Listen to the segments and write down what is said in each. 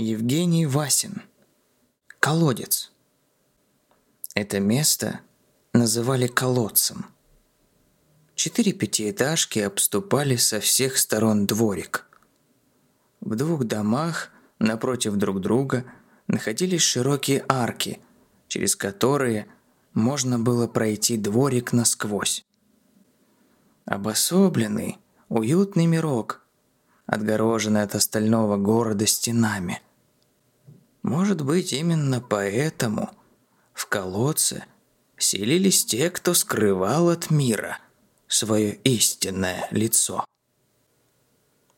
Евгений Васин. Колодец. Это место называли колодцем. Четыре пятиэтажки обступали со всех сторон дворик. В двух домах напротив друг друга находились широкие арки, через которые можно было пройти дворик насквозь. Обособленный, уютный мирок, отгороженный от остального города стенами. Может быть, именно поэтому в колодце селились те, кто скрывал от мира свое истинное лицо.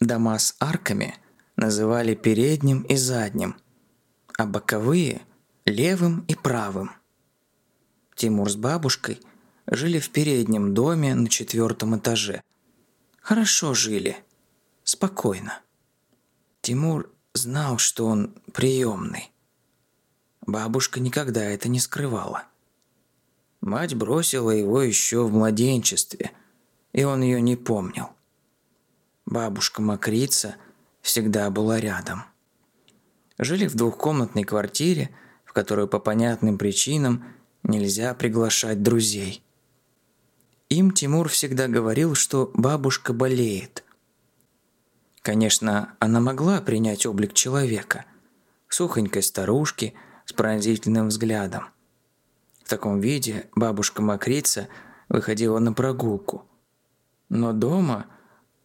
Дома с арками называли передним и задним, а боковые – левым и правым. Тимур с бабушкой жили в переднем доме на четвертом этаже. Хорошо жили, спокойно. Тимур знал, что он приемный. Бабушка никогда это не скрывала. Мать бросила его еще в младенчестве, и он ее не помнил. Бабушка Макрица всегда была рядом. Жили в двухкомнатной квартире, в которую по понятным причинам нельзя приглашать друзей. Им Тимур всегда говорил, что бабушка болеет. Конечно, она могла принять облик человека, сухонькой старушки с пронзительным взглядом. В таком виде бабушка Макрица выходила на прогулку. Но дома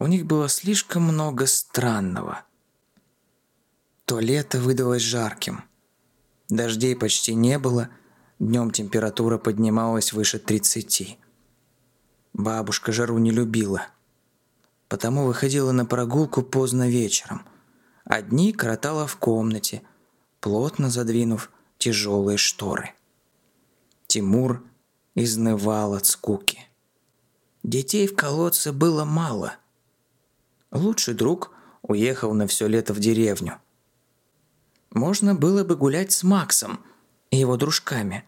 у них было слишком много странного. То лето выдалось жарким. Дождей почти не было, днем температура поднималась выше 30. Бабушка жару не любила. Потому выходила на прогулку поздно вечером. А дни в комнате, плотно задвинув тяжелые шторы. Тимур изнывал от скуки. Детей в колодце было мало. Лучший друг уехал на все лето в деревню. Можно было бы гулять с Максом и его дружками,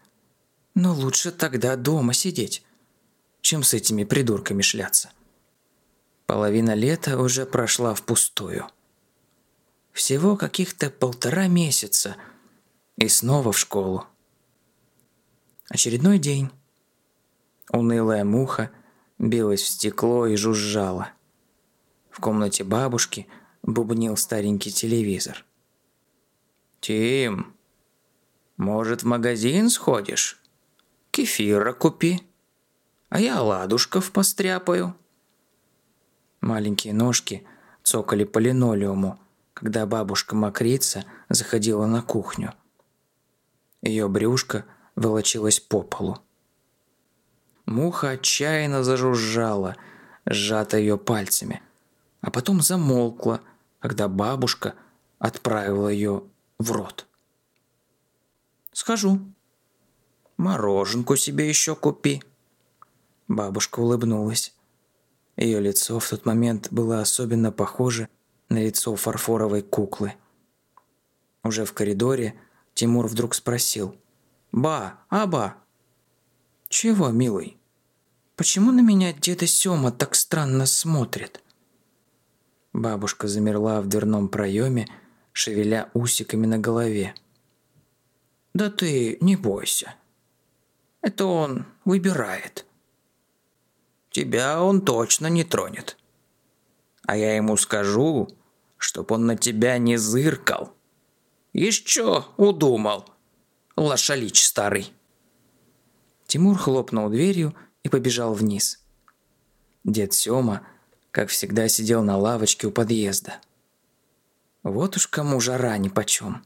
но лучше тогда дома сидеть чем с этими придурками шляться. Половина лета уже прошла впустую. Всего каких-то полтора месяца и снова в школу. Очередной день. Унылая муха билась в стекло и жужжала. В комнате бабушки бубнил старенький телевизор. «Тим, может, в магазин сходишь? Кефира купи» а я ладушков постряпаю». Маленькие ножки цокали по линолеуму, когда бабушка-мокрица заходила на кухню. Ее брюшко волочилось по полу. Муха отчаянно зажужжала, сжата ее пальцами, а потом замолкла, когда бабушка отправила ее в рот. «Схожу. Мороженку себе еще купи», Бабушка улыбнулась. Ее лицо в тот момент было особенно похоже на лицо фарфоровой куклы. Уже в коридоре Тимур вдруг спросил. «Ба, аба!» «Чего, милый? Почему на меня деда Сёма так странно смотрит?» Бабушка замерла в дверном проеме, шевеля усиками на голове. «Да ты не бойся. Это он выбирает» тебя он точно не тронет. А я ему скажу, чтоб он на тебя не зыркал. Еще удумал, лошалич старый. Тимур хлопнул дверью и побежал вниз. Дед Сёма, как всегда, сидел на лавочке у подъезда. Вот уж кому жара нипочем.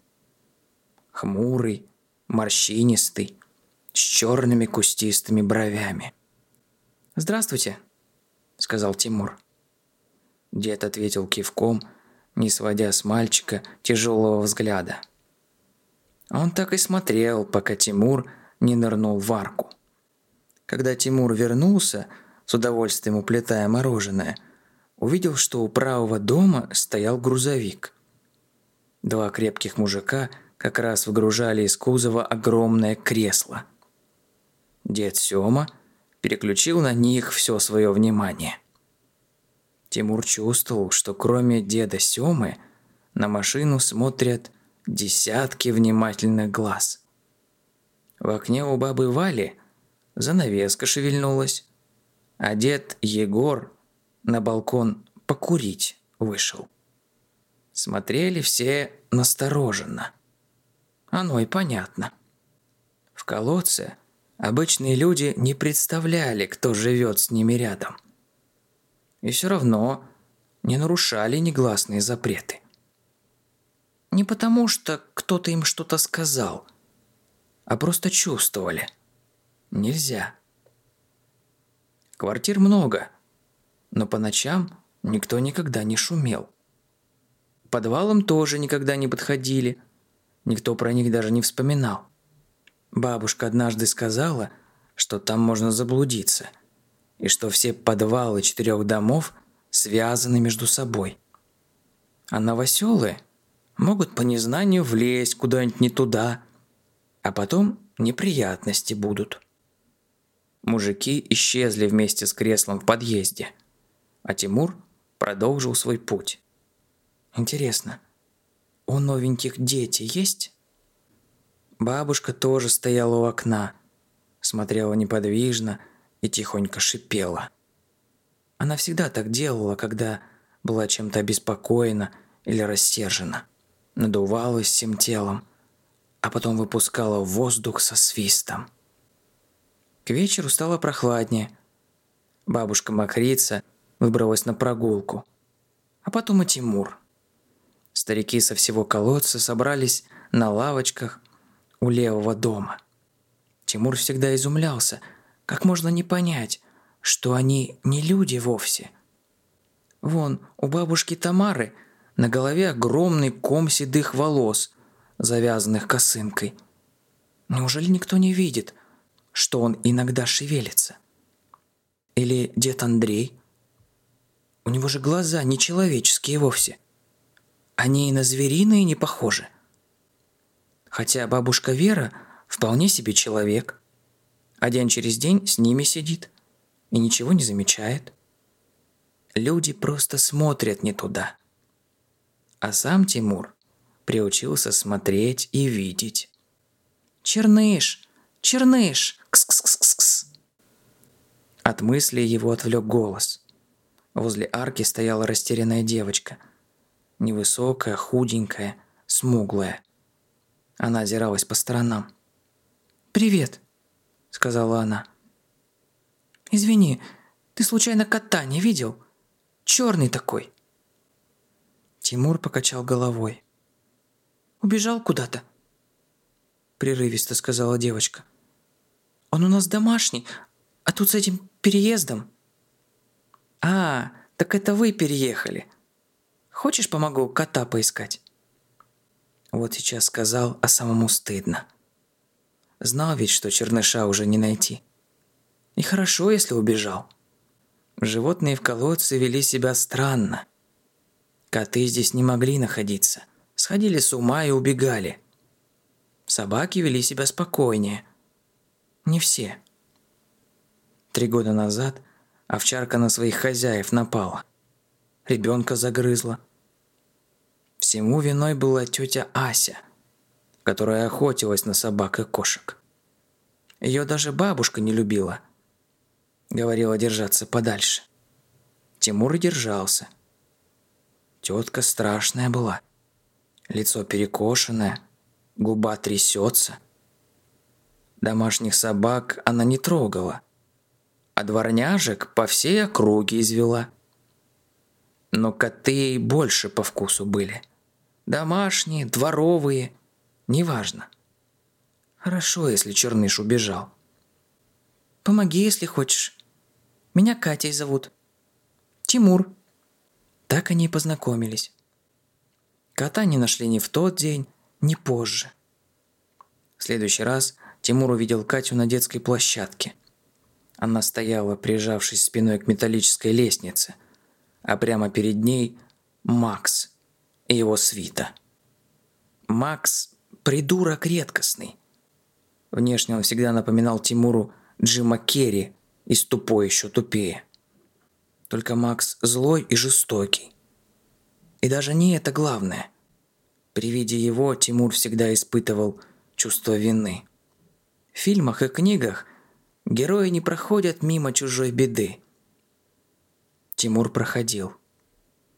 Хмурый, морщинистый, с черными кустистыми бровями. «Здравствуйте», — сказал Тимур. Дед ответил кивком, не сводя с мальчика тяжелого взгляда. Он так и смотрел, пока Тимур не нырнул в арку. Когда Тимур вернулся, с удовольствием уплетая мороженое, увидел, что у правого дома стоял грузовик. Два крепких мужика как раз выгружали из кузова огромное кресло. Дед Сёма – переключил на них все свое внимание. Тимур чувствовал, что кроме деда Семы на машину смотрят десятки внимательных глаз. В окне у бабы Вали занавеска шевельнулась, а дед Егор на балкон покурить вышел. Смотрели все настороженно. Оно и понятно. В колодце обычные люди не представляли, кто живет с ними рядом. И все равно не нарушали негласные запреты. Не потому, что кто-то им что-то сказал, а просто чувствовали. Нельзя. Квартир много, но по ночам никто никогда не шумел. Подвалам тоже никогда не подходили, никто про них даже не вспоминал. Бабушка однажды сказала, что там можно заблудиться, и что все подвалы четырех домов связаны между собой. А новоселы могут по незнанию влезть куда-нибудь не туда, а потом неприятности будут. Мужики исчезли вместе с креслом в подъезде, а Тимур продолжил свой путь. Интересно, у новеньких дети есть? Бабушка тоже стояла у окна, смотрела неподвижно и тихонько шипела. Она всегда так делала, когда была чем-то обеспокоена или рассержена. Надувалась всем телом, а потом выпускала воздух со свистом. К вечеру стало прохладнее. Бабушка-мокрица выбралась на прогулку. А потом и Тимур. Старики со всего колодца собрались на лавочках у левого дома. Тимур всегда изумлялся, как можно не понять, что они не люди вовсе. Вон, у бабушки Тамары на голове огромный ком седых волос, завязанных косынкой. Неужели никто не видит, что он иногда шевелится? Или дед Андрей? У него же глаза не человеческие вовсе. Они и на звериные не похожи. Хотя бабушка Вера вполне себе человек. А через день с ними сидит и ничего не замечает. Люди просто смотрят не туда. А сам Тимур приучился смотреть и видеть. «Черныш! Черныш! Кс-кс-кс-кс!» От мысли его отвлек голос. Возле арки стояла растерянная девочка. Невысокая, худенькая, смуглая. Она озиралась по сторонам. «Привет», — сказала она. Извини, ты случайно кота не видел? Черный такой. Тимур покачал головой. Убежал куда-то. Прерывисто сказала девочка. Он у нас домашний, а тут с этим переездом. А, так это вы переехали. Хочешь, помогу кота поискать? Вот сейчас сказал, а самому стыдно. Знал ведь, что черныша уже не найти. И хорошо, если убежал. Животные в колодце вели себя странно. Коты здесь не могли находиться. Сходили с ума и убегали. Собаки вели себя спокойнее. Не все. Три года назад овчарка на своих хозяев напала. Ребенка загрызла. Всему виной была тетя Ася, которая охотилась на собак и кошек. Ее даже бабушка не любила – говорила держаться подальше. Тимур держался. Тетка страшная была. Лицо перекошенное, губа трясется. Домашних собак она не трогала, а дворняжек по всей округе извела. Но коты ей больше по вкусу были. Домашние, дворовые, неважно. Хорошо, если Черныш убежал. Помоги, если хочешь. Меня Катей зовут. Тимур. Так они и познакомились. Кота не нашли ни в тот день, ни позже. В следующий раз Тимур увидел Катю на детской площадке. Она стояла, прижавшись спиной к металлической лестнице, а прямо перед ней Макс и его свита. Макс – придурок редкостный. Внешне он всегда напоминал Тимуру Джима Керри из «Тупой еще тупее». Только Макс злой и жестокий. И даже не это главное. При виде его Тимур всегда испытывал чувство вины. В фильмах и книгах герои не проходят мимо чужой беды. Тимур проходил.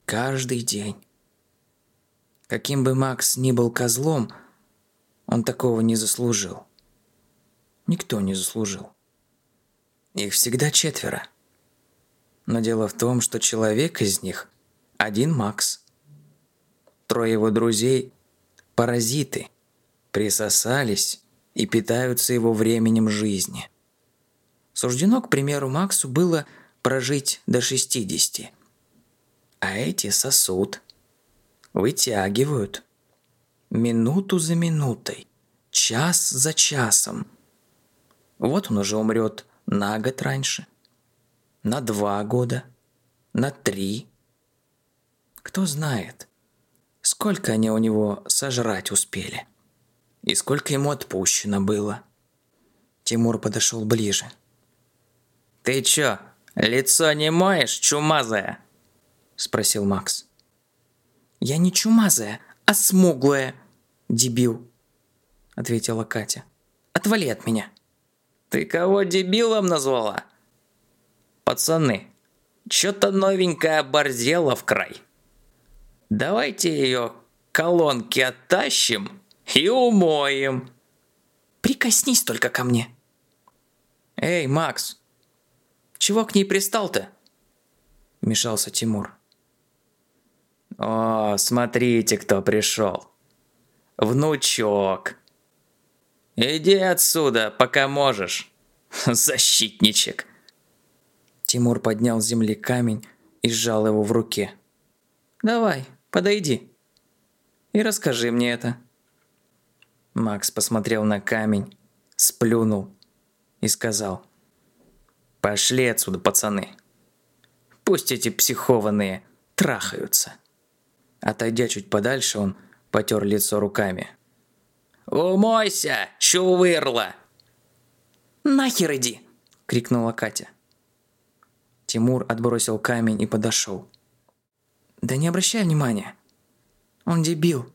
Каждый день. Каким бы Макс ни был козлом, он такого не заслужил. Никто не заслужил. Их всегда четверо. Но дело в том, что человек из них – один Макс. Трое его друзей – паразиты, присосались и питаются его временем жизни. Суждено, к примеру, Максу было прожить до 60. А эти сосут, вытягивают. Минуту за минутой, час за часом. Вот он уже умрет на год раньше, на два года, на три. Кто знает, сколько они у него сожрать успели и сколько ему отпущено было. Тимур подошел ближе. «Ты чё, лицо не моешь, чумазая?» – спросил Макс. «Я не чумазая, а смуглая, дебил», – ответила Катя. «Отвали от меня». «Ты кого дебилом назвала?» «Пацаны, чё-то новенькая борзела в край. Давайте ее колонки оттащим и умоем». «Прикоснись только ко мне». «Эй, Макс, чего к ней пристал-то?» Вмешался Тимур. «О, смотрите, кто пришел. Внучок. Иди отсюда, пока можешь, защитничек». Тимур поднял с земли камень и сжал его в руке. «Давай, подойди и расскажи мне это». Макс посмотрел на камень, сплюнул и сказал. «Пошли отсюда, пацаны. Пусть эти психованные трахаются». Отойдя чуть подальше, он потер лицо руками. «Умойся, чувырла!» «Нахер иди!» – крикнула Катя. Тимур отбросил камень и подошел. «Да не обращай внимания. Он дебил».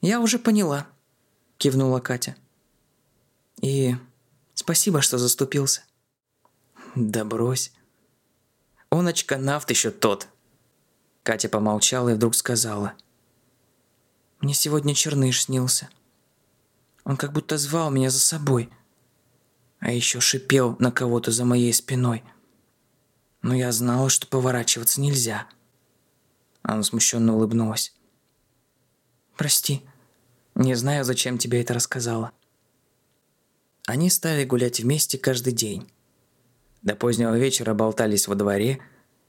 «Я уже поняла», – кивнула Катя. «И спасибо, что заступился». «Да брось. Он очканавт еще тот», Катя помолчала и вдруг сказала. «Мне сегодня черныш снился. Он как будто звал меня за собой. А еще шипел на кого-то за моей спиной. Но я знала, что поворачиваться нельзя». Она смущенно улыбнулась. «Прости, не знаю, зачем тебе это рассказала». Они стали гулять вместе каждый день. До позднего вечера болтались во дворе,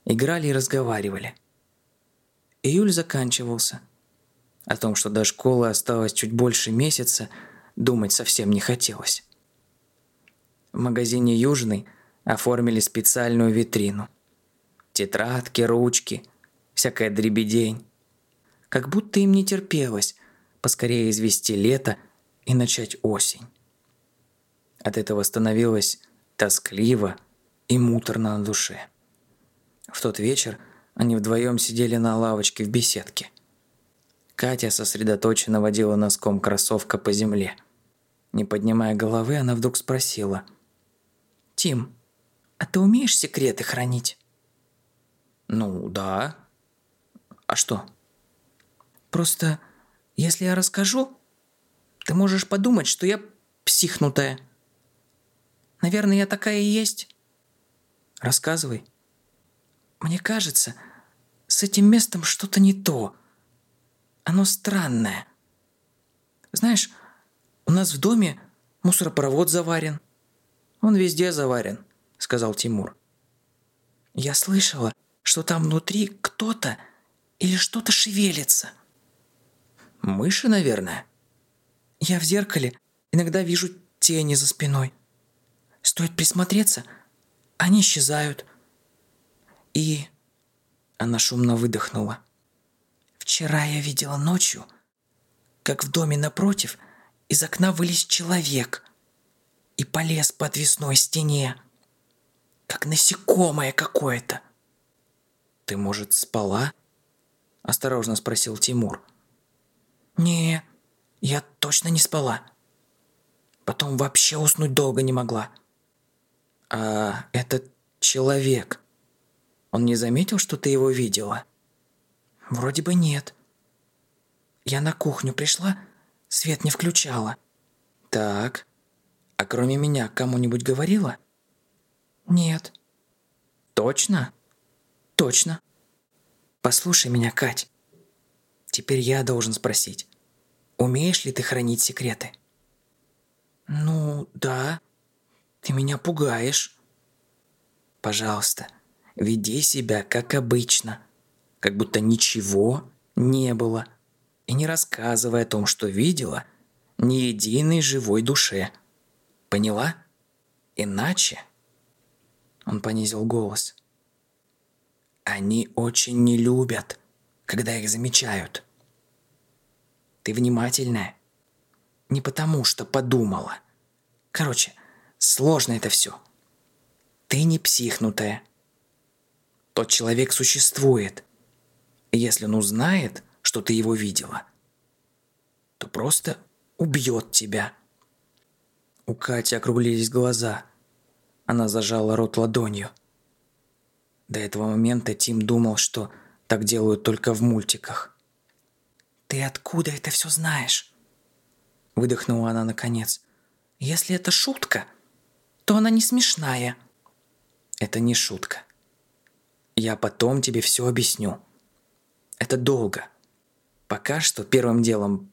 играли и разговаривали – Июль заканчивался. О том, что до школы осталось чуть больше месяца, думать совсем не хотелось. В магазине «Южный» оформили специальную витрину. Тетрадки, ручки, всякая дребедень. Как будто им не терпелось поскорее извести лето и начать осень. От этого становилось тоскливо и муторно на душе. В тот вечер они вдвоем сидели на лавочке в беседке. Катя сосредоточенно водила носком кроссовка по земле. Не поднимая головы, она вдруг спросила. «Тим, а ты умеешь секреты хранить?» «Ну, да. А что?» «Просто, если я расскажу, ты можешь подумать, что я психнутая. Наверное, я такая и есть». «Рассказывай». «Мне кажется, с этим местом что-то не то. Оно странное. Знаешь, у нас в доме мусоропровод заварен. Он везде заварен, сказал Тимур. Я слышала, что там внутри кто-то или что-то шевелится. Мыши, наверное. Я в зеркале иногда вижу тени за спиной. Стоит присмотреться, они исчезают. И она шумно выдохнула. «Вчера я видела ночью, как в доме напротив из окна вылез человек и полез по отвесной стене, как насекомое какое-то». «Ты, может, спала?» – осторожно спросил Тимур. Не, я точно не спала. Потом вообще уснуть долго не могла. А этот человек, он не заметил, что ты его видела? Вроде бы нет. Я на кухню пришла, свет не включала. Так, а кроме меня кому-нибудь говорила? Нет. Точно? Точно. Послушай меня, Кать. Теперь я должен спросить. Умеешь ли ты хранить секреты? Ну, да. Ты меня пугаешь. Пожалуйста, веди себя как обычно, как будто ничего не было, и не рассказывай о том, что видела, ни единой живой душе. Поняла? Иначе... Он понизил голос. Они очень не любят, когда их замечают. Ты внимательная. Не потому, что подумала. Короче, сложно это все. Ты не психнутая. Тот человек существует. Если он узнает, что ты его видела, то просто убьет тебя. У Кати округлились глаза. Она зажала рот ладонью. До этого момента Тим думал, что так делают только в мультиках. «Ты откуда это все знаешь?» Выдохнула она наконец. «Если это шутка, то она не смешная». «Это не шутка. Я потом тебе все объясню. Это долго. Пока что первым делом,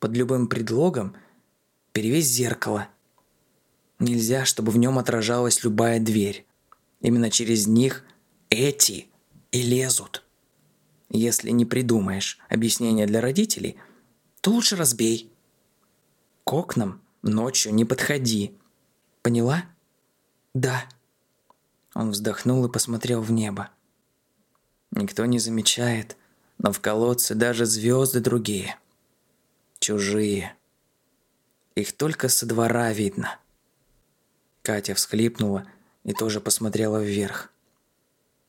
под любым предлогом, перевесь зеркало. Нельзя, чтобы в нем отражалась любая дверь. Именно через них эти и лезут. Если не придумаешь объяснение для родителей, то лучше разбей. К окнам ночью не подходи. Поняла? Да. Он вздохнул и посмотрел в небо. Никто не замечает, но в колодце даже звезды другие. Чужие. Их только со двора видно. Катя всхлипнула и тоже посмотрела вверх.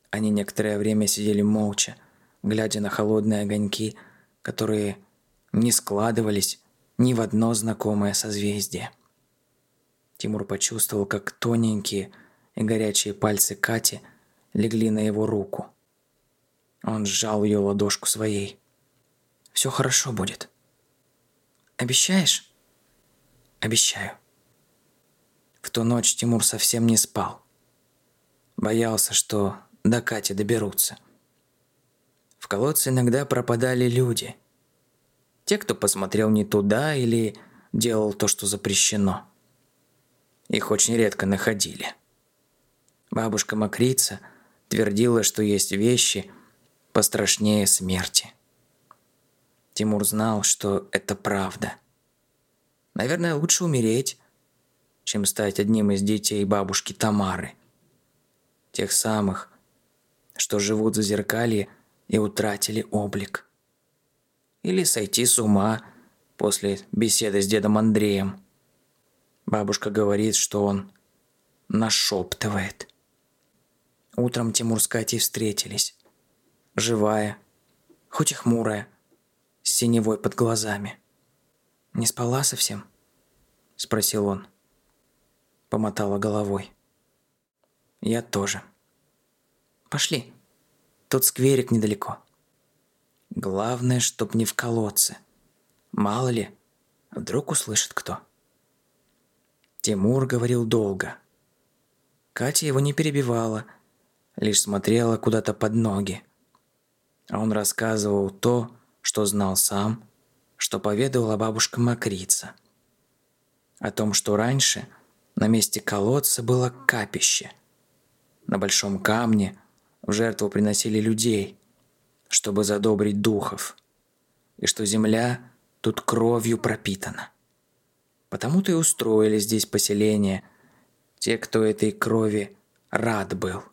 Они некоторое время сидели молча, глядя на холодные огоньки, которые не складывались ни в одно знакомое созвездие. Тимур почувствовал, как тоненькие и горячие пальцы Кати легли на его руку. Он сжал ее ладошку своей. «Все хорошо будет». «Обещаешь?» «Обещаю». В ту ночь Тимур совсем не спал. Боялся, что до Кати доберутся. В колодце иногда пропадали люди. Те, кто посмотрел не туда или делал то, что запрещено. Их очень редко находили. Бабушка Макрица твердила, что есть вещи пострашнее смерти. Тимур знал, что это правда. Наверное, лучше умереть, чем стать одним из детей бабушки Тамары. Тех самых, что живут в зеркалье и утратили облик. Или сойти с ума после беседы с дедом Андреем. Бабушка говорит, что он нашептывает. Утром Тимур с Катей встретились. Живая, хоть и хмурая, с синевой под глазами. «Не спала совсем?» – спросил он. Помотала головой. «Я тоже». Пошли. Тут скверик недалеко. Главное, чтоб не в колодце. Мало ли, вдруг услышит кто. Тимур говорил долго. Катя его не перебивала, лишь смотрела куда-то под ноги. Он рассказывал то, что знал сам, что поведала бабушка Макрица. О том, что раньше на месте колодца было капище. На большом камне – в жертву приносили людей, чтобы задобрить духов, и что земля тут кровью пропитана. Потому-то и устроили здесь поселение те, кто этой крови рад был.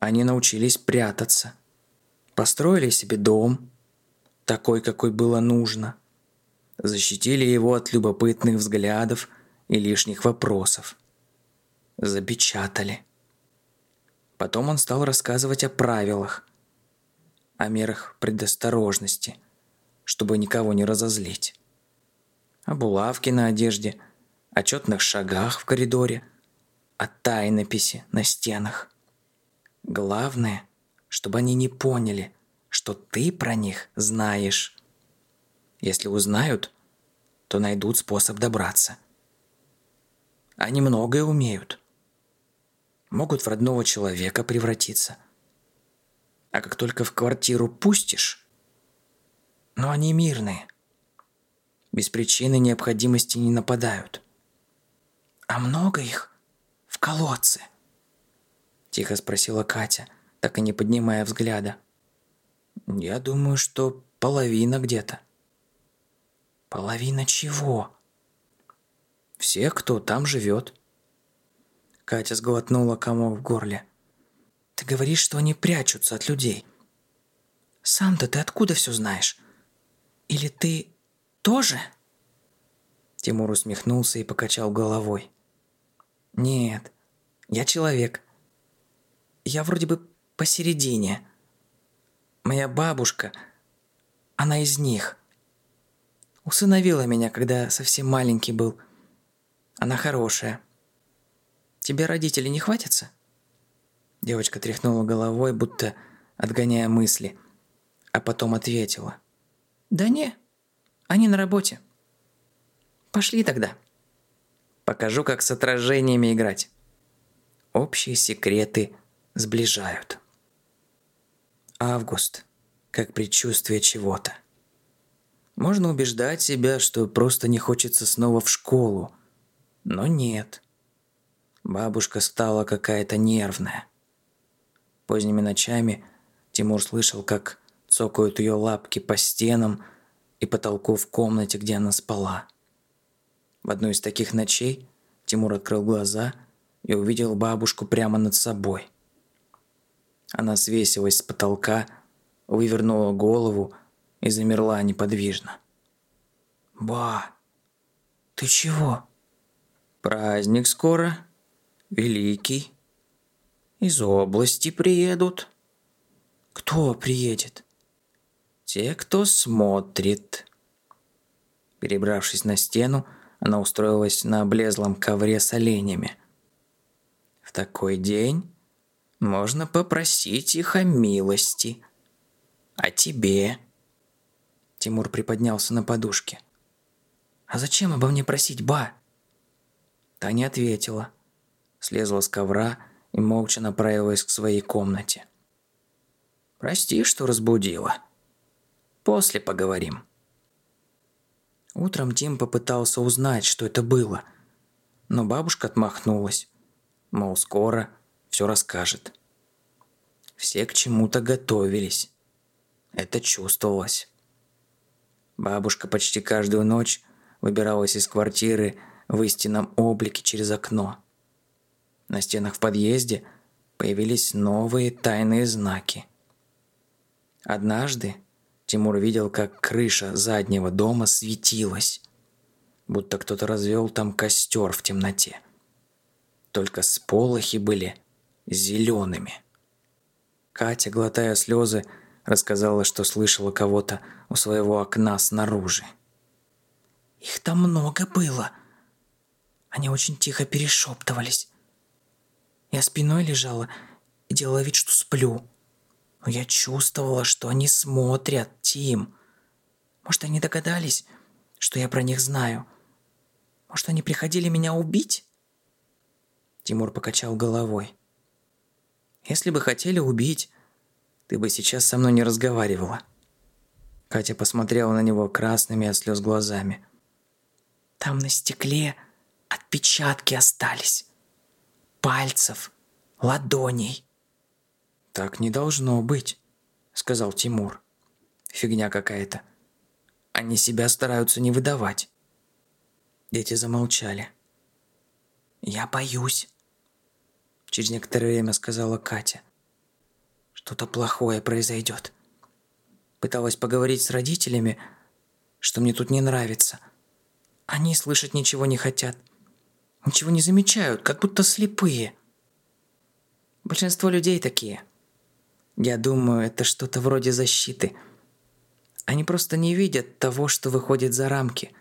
Они научились прятаться, построили себе дом, такой, какой было нужно, защитили его от любопытных взглядов и лишних вопросов, запечатали – Потом он стал рассказывать о правилах, о мерах предосторожности, чтобы никого не разозлить. О булавке на одежде, о четных шагах в коридоре, о тайнописи на стенах. Главное, чтобы они не поняли, что ты про них знаешь. Если узнают, то найдут способ добраться. Они многое умеют. Могут в родного человека превратиться. А как только в квартиру пустишь, но они мирные. Без причины необходимости не нападают. А много их в колодце? Тихо спросила Катя, так и не поднимая взгляда. Я думаю, что половина где-то. Половина чего? Всех, кто там живет. Катя сглотнула комок в горле. Ты говоришь, что они прячутся от людей. Сам-то ты откуда все знаешь? Или ты тоже?» Тимур усмехнулся и покачал головой. «Нет, я человек. Я вроде бы посередине. Моя бабушка, она из них. Усыновила меня, когда совсем маленький был. Она хорошая. Тебе родители не хватятся?» Девочка тряхнула головой, будто отгоняя мысли, а потом ответила. «Да не, они на работе. Пошли тогда. Покажу, как с отражениями играть. Общие секреты сближают. Август, как предчувствие чего-то. Можно убеждать себя, что просто не хочется снова в школу. Но нет. Бабушка стала какая-то нервная. Поздними ночами Тимур слышал, как цокают ее лапки по стенам, и потолку в комнате, где она спала. В одну из таких ночей Тимур открыл глаза и увидел бабушку прямо над собой. Она свесилась с потолка, вывернула голову и замерла неподвижно. «Ба, ты чего?» «Праздник скоро. Великий. Из области приедут». «Кто приедет?» те, кто смотрит. Перебравшись на стену, она устроилась на облезлом ковре с оленями. В такой день можно попросить их о милости. А тебе? Тимур приподнялся на подушке. А зачем обо мне просить, ба? Та не ответила. Слезла с ковра и молча направилась к своей комнате. Прости, что разбудила. После поговорим». Утром Тим попытался узнать, что это было, но бабушка отмахнулась, мол, скоро все расскажет. Все к чему-то готовились. Это чувствовалось. Бабушка почти каждую ночь выбиралась из квартиры в истинном облике через окно. На стенах в подъезде появились новые тайные знаки. Однажды Тимур видел, как крыша заднего дома светилась, будто кто-то развел там костер в темноте. Только сполохи были зелеными. Катя, глотая слезы, рассказала, что слышала кого-то у своего окна снаружи. «Их там много было. Они очень тихо перешептывались. Я спиной лежала и делала вид, что сплю. Но я чувствовала, что они смотрят, Тим. Может, они догадались, что я про них знаю? Может, они приходили меня убить? Тимур покачал головой. Если бы хотели убить, ты бы сейчас со мной не разговаривала. Катя посмотрела на него красными от слез глазами. Там на стекле отпечатки остались. Пальцев, ладоней. «Так не должно быть», — сказал Тимур. «Фигня какая-то. Они себя стараются не выдавать». Дети замолчали. «Я боюсь», — через некоторое время сказала Катя. «Что-то плохое произойдет». Пыталась поговорить с родителями, что мне тут не нравится. Они слышать ничего не хотят. Ничего не замечают, как будто слепые. Большинство людей такие – я думаю, это что-то вроде защиты. Они просто не видят того, что выходит за рамки.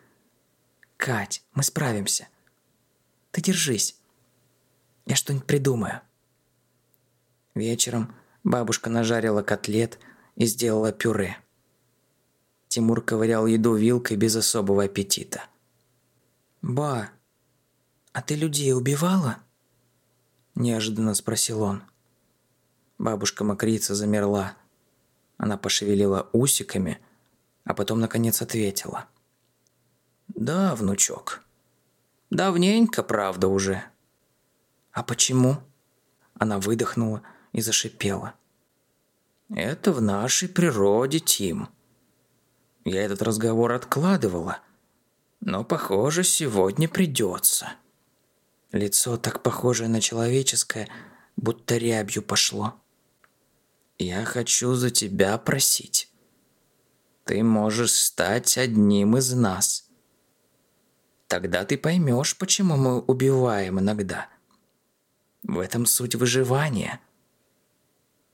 Кать, мы справимся. Ты держись. Я что-нибудь придумаю. Вечером бабушка нажарила котлет и сделала пюре. Тимур ковырял еду вилкой без особого аппетита. «Ба, а ты людей убивала?» Неожиданно спросил он. Бабушка-мокрица замерла. Она пошевелила усиками, а потом наконец ответила. «Да, внучок. Давненько, правда, уже». «А почему?» Она выдохнула и зашипела. «Это в нашей природе, Тим. Я этот разговор откладывала, но, похоже, сегодня придется». Лицо так похожее на человеческое, будто рябью пошло. «Я хочу за тебя просить. Ты можешь стать одним из нас. Тогда ты поймешь, почему мы убиваем иногда. В этом суть выживания.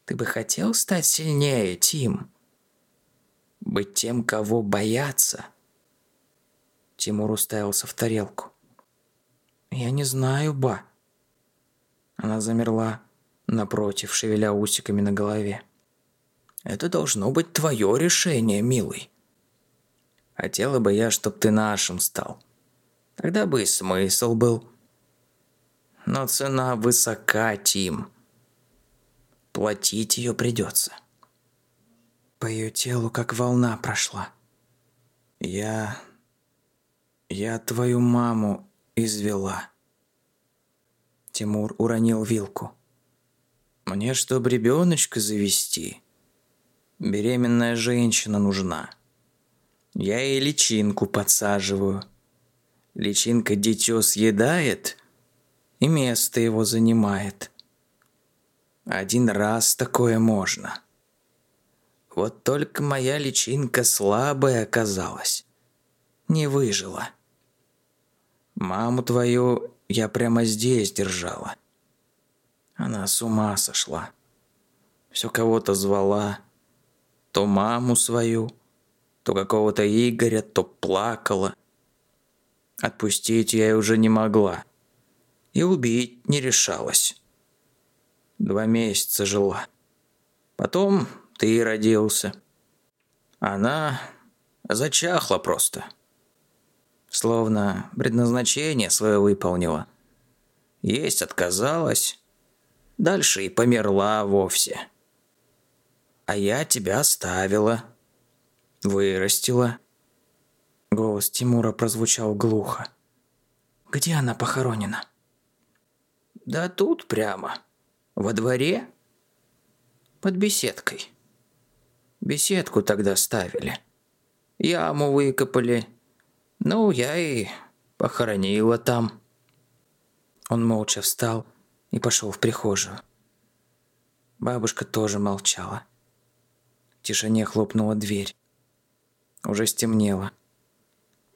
Ты бы хотел стать сильнее, Тим? Быть тем, кого боятся?» Тимур уставился в тарелку. «Я не знаю, ба». Она замерла напротив, шевеля усиками на голове. «Это должно быть твое решение, милый. Хотела бы я, чтоб ты нашим стал. Тогда бы и смысл был. Но цена высока, Тим. Платить ее придется». По ее телу как волна прошла. «Я... я твою маму извела». Тимур уронил вилку. «Мне, чтоб ребеночка завести, беременная женщина нужна. Я ей личинку подсаживаю. Личинка дитё съедает и место его занимает. Один раз такое можно. Вот только моя личинка слабая оказалась. Не выжила. Маму твою я прямо здесь держала. Она с ума сошла. Все кого-то звала. То маму свою, то какого-то Игоря, то плакала. Отпустить я уже не могла. И убить не решалась. Два месяца жила. Потом ты родился. Она зачахла просто словно предназначение свое выполнила. Есть отказалась, дальше и померла вовсе. А я тебя оставила, вырастила. Голос Тимура прозвучал глухо. Где она похоронена? Да тут прямо, во дворе, под беседкой. Беседку тогда ставили. Яму выкопали, ну, я и похоронила там. Он молча встал и пошел в прихожую. Бабушка тоже молчала. В тишине хлопнула дверь. Уже стемнело.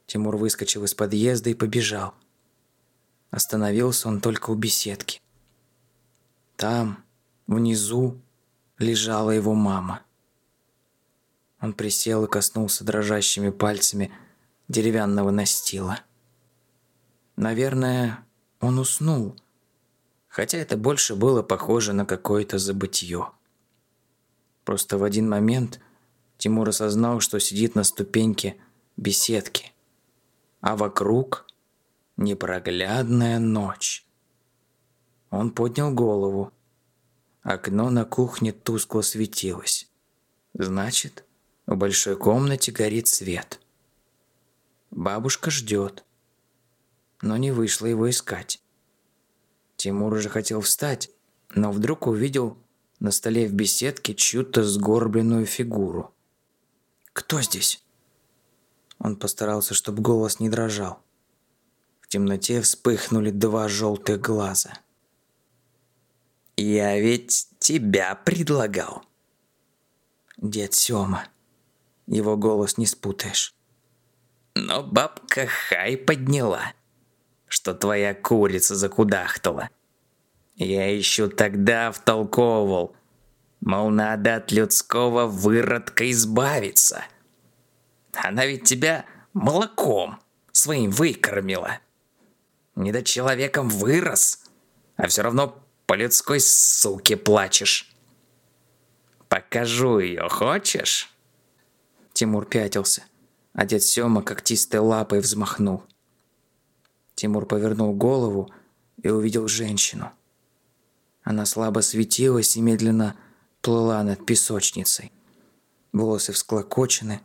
Тимур выскочил из подъезда и побежал. Остановился он только у беседки. Там, внизу, лежала его мама. Он присел и коснулся дрожащими пальцами деревянного настила. Наверное, он уснул, хотя это больше было похоже на какое-то забытье. Просто в один момент Тимур осознал, что сидит на ступеньке беседки, а вокруг непроглядная ночь. Он поднял голову. Окно на кухне тускло светилось. Значит, в большой комнате горит свет. Бабушка ждет. Но не вышло его искать. Тимур уже хотел встать, но вдруг увидел на столе в беседке чью-то сгорбленную фигуру. «Кто здесь?» Он постарался, чтобы голос не дрожал. Темноте вспыхнули два желтых глаза. «Я ведь тебя предлагал!» Дед Сёма. Его голос не спутаешь. Но бабка Хай подняла, что твоя курица закудахтала. Я еще тогда втолковывал, мол, надо от людского выродка избавиться. Она ведь тебя молоком своим выкормила. Недочеловеком вырос, а все равно по людской суке плачешь. Покажу ее, хочешь? Тимур пятился, а дед Сёма когтистой лапой взмахнул. Тимур повернул голову и увидел женщину. Она слабо светилась и медленно плыла над песочницей. Волосы всклокочены,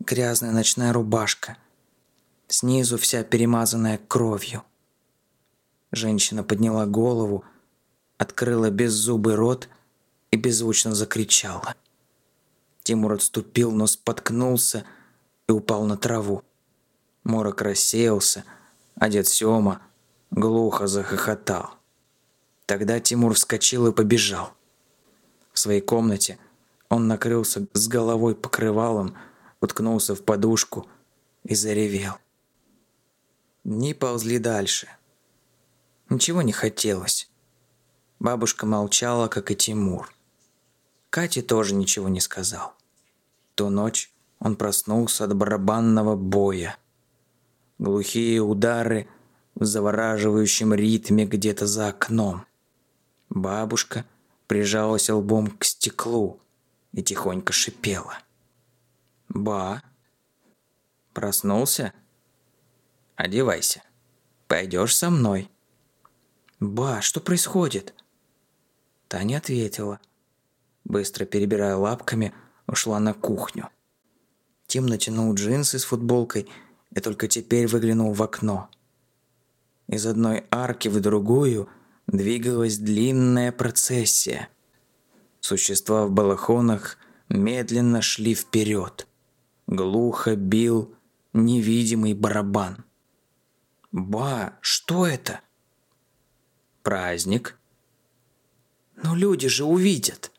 грязная ночная рубашка, снизу вся перемазанная кровью. Женщина подняла голову, открыла беззубый рот и беззвучно закричала. Тимур отступил, но споткнулся и упал на траву. Морок рассеялся, а дед Сёма глухо захохотал. Тогда Тимур вскочил и побежал. В своей комнате он накрылся с головой покрывалом, уткнулся в подушку и заревел. Дни ползли дальше. Ничего не хотелось. Бабушка молчала, как и Тимур. Кате тоже ничего не сказал. Ту ночь он проснулся от барабанного боя. Глухие удары в завораживающем ритме где-то за окном. Бабушка прижалась лбом к стеклу и тихонько шипела. «Ба!» «Проснулся?» «Одевайся. Пойдешь со мной». «Ба, что происходит?» Таня ответила. Быстро перебирая лапками, ушла на кухню. Тим натянул джинсы с футболкой и только теперь выглянул в окно. Из одной арки в другую двигалась длинная процессия. Существа в балахонах медленно шли вперед. Глухо бил невидимый барабан. «Ба, что это?» «Праздник», но люди же увидят.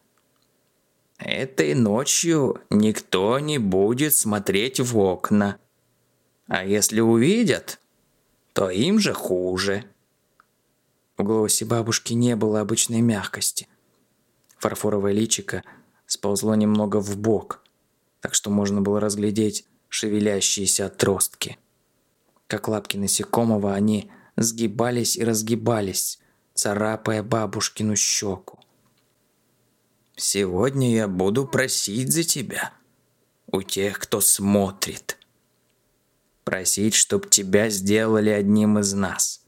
Этой ночью никто не будет смотреть в окна. А если увидят, то им же хуже. В голосе бабушки не было обычной мягкости. Фарфоровое личико сползло немного в бок, так что можно было разглядеть шевелящиеся отростки. Как лапки насекомого они сгибались и разгибались, царапая бабушкину щеку. «Сегодня я буду просить за тебя у тех, кто смотрит. Просить, чтоб тебя сделали одним из нас.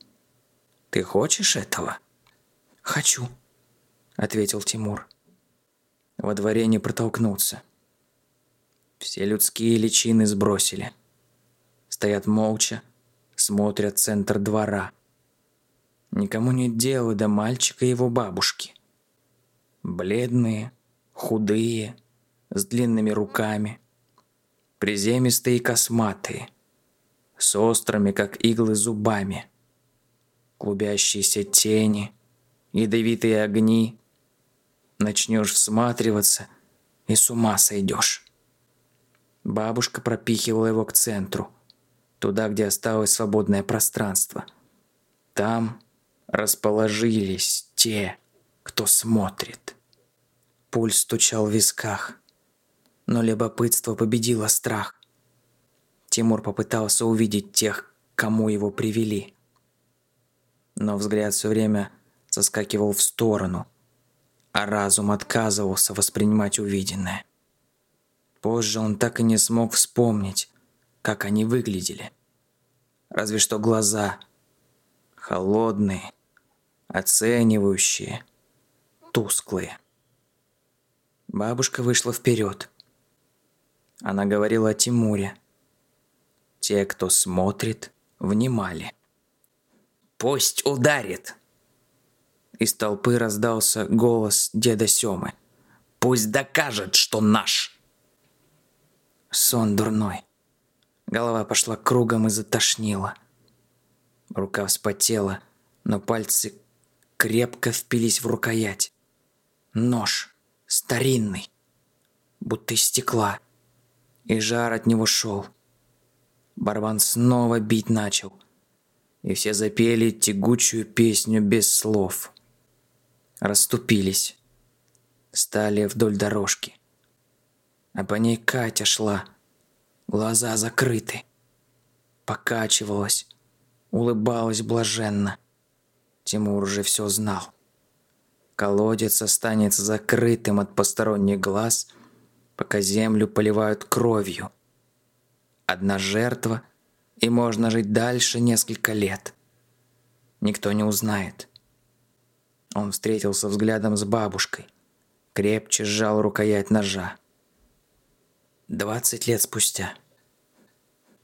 Ты хочешь этого?» «Хочу», — ответил Тимур. Во дворе не протолкнуться. Все людские личины сбросили. Стоят молча, смотрят центр двора — Никому нет дела до мальчика и его бабушки. Бледные, худые, с длинными руками, приземистые и косматые, с острыми, как иглы, зубами, клубящиеся тени, ядовитые огни. Начнешь всматриваться и с ума сойдешь. Бабушка пропихивала его к центру, туда, где осталось свободное пространство. Там расположились те, кто смотрит. Пульс стучал в висках, но любопытство победило страх. Тимур попытался увидеть тех, кому его привели. Но взгляд все время соскакивал в сторону, а разум отказывался воспринимать увиденное. Позже он так и не смог вспомнить, как они выглядели. Разве что глаза, холодные, оценивающие, тусклые. Бабушка вышла вперед. Она говорила о Тимуре. Те, кто смотрит, внимали. «Пусть ударит!» Из толпы раздался голос деда Семы. «Пусть докажет, что наш!» Сон дурной. Голова пошла кругом и затошнила. Рука вспотела, но пальцы крепко впились в рукоять. Нож. Старинный. Будто из стекла. И жар от него шел. Барабан снова бить начал. И все запели тягучую песню без слов. Расступились. Стали вдоль дорожки. А по ней Катя шла. глаза закрыты. Покачивалась, улыбалась блаженно. Тимур уже все знал. Колодец останется закрытым от посторонних глаз, пока землю поливают кровью. Одна жертва, и можно жить дальше несколько лет. Никто не узнает. Он встретился взглядом с бабушкой. Крепче сжал рукоять ножа. Двадцать лет спустя.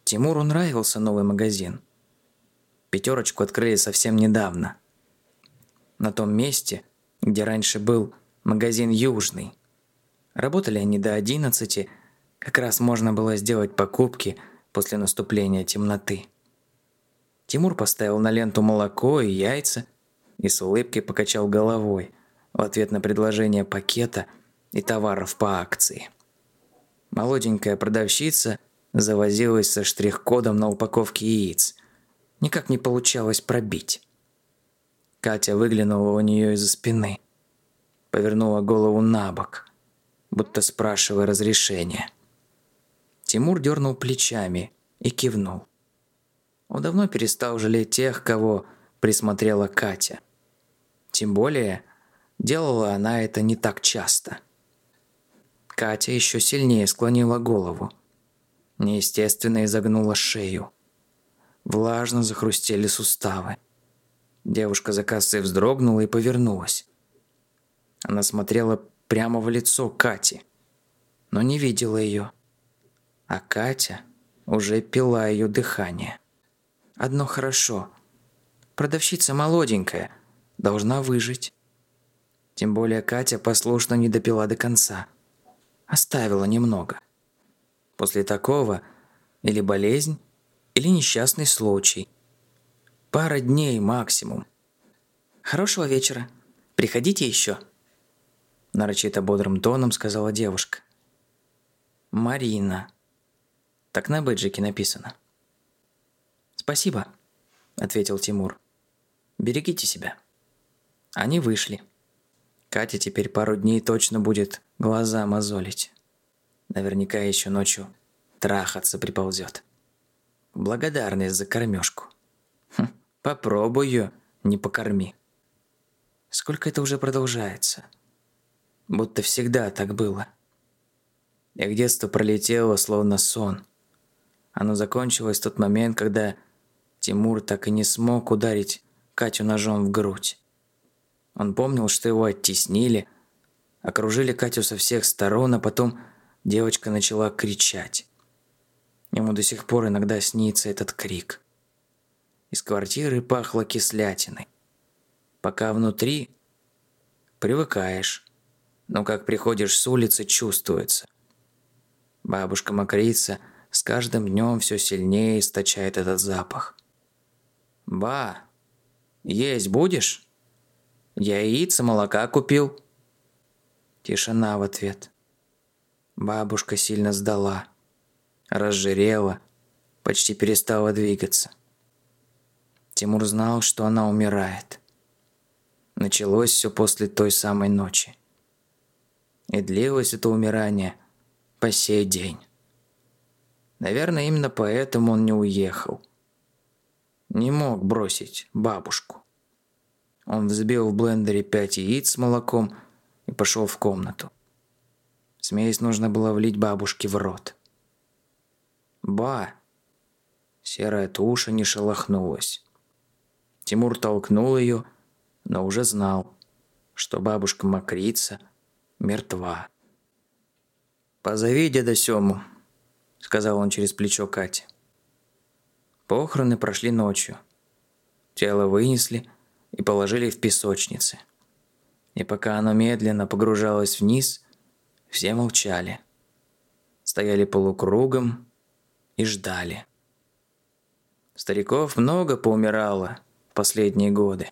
Тимуру нравился новый магазин. Пятерочку открыли совсем недавно. На том месте, где раньше был магазин «Южный». Работали они до 11, как раз можно было сделать покупки после наступления темноты. Тимур поставил на ленту молоко и яйца и с улыбкой покачал головой в ответ на предложение пакета и товаров по акции. Молоденькая продавщица завозилась со штрих-кодом на упаковке яиц. Никак не получалось пробить. Катя выглянула у нее из-за спины. Повернула голову на бок, будто спрашивая разрешения. Тимур дернул плечами и кивнул. Он давно перестал жалеть тех, кого присмотрела Катя. Тем более, делала она это не так часто. Катя еще сильнее склонила голову. Неестественно изогнула шею. Влажно захрустели суставы. Девушка за кассой вздрогнула и повернулась. Она смотрела прямо в лицо Кати, но не видела ее. А Катя уже пила ее дыхание. Одно хорошо. Продавщица молоденькая, должна выжить. Тем более Катя послушно не допила до конца. Оставила немного. После такого или болезнь, или несчастный случай – Пара дней максимум. Хорошего вечера. Приходите еще. Нарочито бодрым тоном сказала девушка. Марина. Так на бэджике написано. Спасибо, ответил Тимур. Берегите себя. Они вышли. Катя теперь пару дней точно будет глаза мозолить. Наверняка еще ночью трахаться приползет. Благодарность за кормежку. Попробуй ее, не покорми. Сколько это уже продолжается? Будто всегда так было. Их детство пролетело, словно сон. Оно закончилось в тот момент, когда Тимур так и не смог ударить Катю ножом в грудь. Он помнил, что его оттеснили, окружили Катю со всех сторон, а потом девочка начала кричать. Ему до сих пор иногда снится этот крик. Из квартиры пахло кислятиной. Пока внутри привыкаешь, но как приходишь с улицы, чувствуется. Бабушка мокрица с каждым днем все сильнее источает этот запах. «Ба, есть будешь? Я яйца, молока купил». Тишина в ответ. Бабушка сильно сдала, разжирела, почти перестала двигаться. Тимур знал, что она умирает. Началось все после той самой ночи. И длилось это умирание по сей день. Наверное, именно поэтому он не уехал. Не мог бросить бабушку. Он взбил в блендере пять яиц с молоком и пошел в комнату. Смесь нужно было влить бабушке в рот. «Ба!» Серая туша не шелохнулась. Тимур толкнул ее, но уже знал, что бабушка Макрица мертва. «Позови деда Сему», — сказал он через плечо Кате. Похороны прошли ночью. Тело вынесли и положили в песочнице. И пока оно медленно погружалось вниз, все молчали. Стояли полукругом и ждали. Стариков много поумирало, последние годы.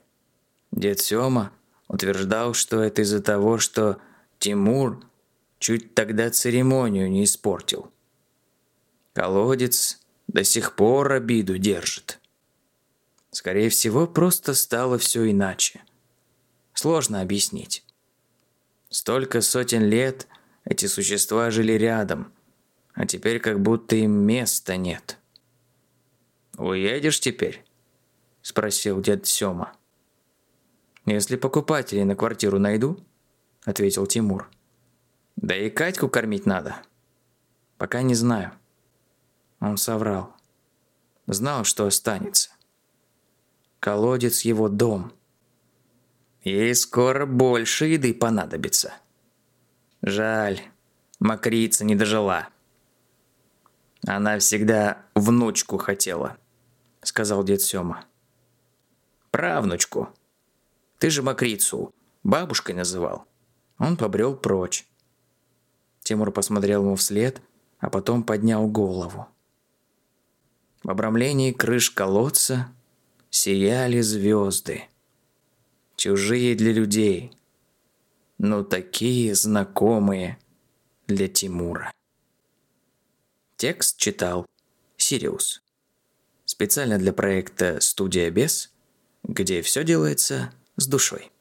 Дед Сёма утверждал, что это из-за того, что Тимур чуть тогда церемонию не испортил. Колодец до сих пор обиду держит. Скорее всего, просто стало все иначе. Сложно объяснить. Столько сотен лет эти существа жили рядом, А теперь как будто им места нет. «Уедешь теперь?» – спросил дед Сёма. «Если покупателей на квартиру найду», – ответил Тимур. «Да и Катьку кормить надо». «Пока не знаю». Он соврал. Знал, что останется. Колодец его дом. Ей скоро больше еды понадобится. Жаль, мокрица не дожила. Она всегда внучку хотела, сказал дед Сёма. Правнучку. Ты же мокрицу бабушкой называл. Он побрел прочь. Тимур посмотрел ему вслед, а потом поднял голову. В обрамлении крыш колодца сияли звезды. Чужие для людей, но такие знакомые для Тимура. Текст читал Сириус. Специально для проекта «Студия Без», где все делается с душой.